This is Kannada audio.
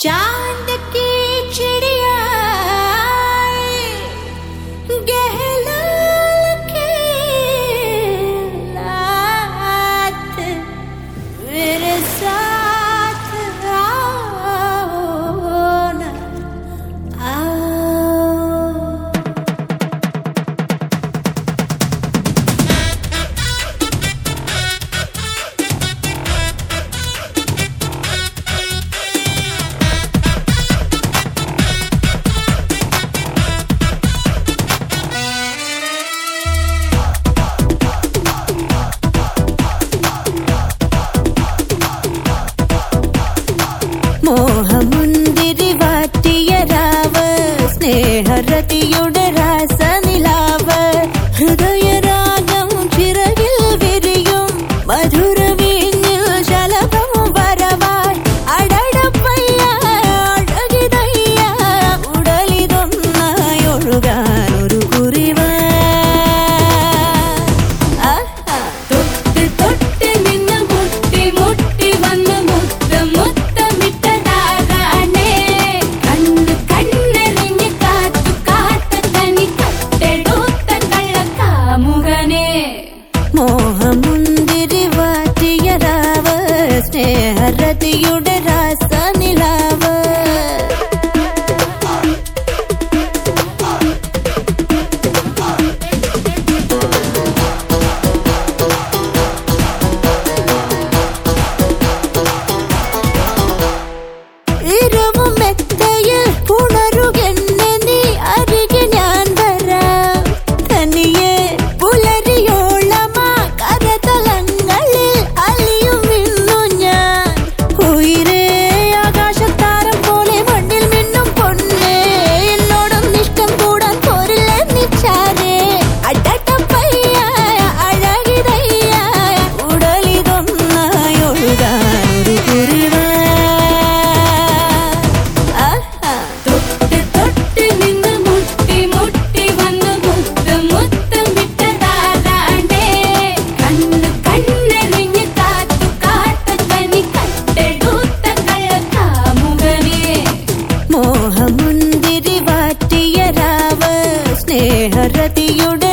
じ。ಹರತಿಯುಡ భారతీయుడే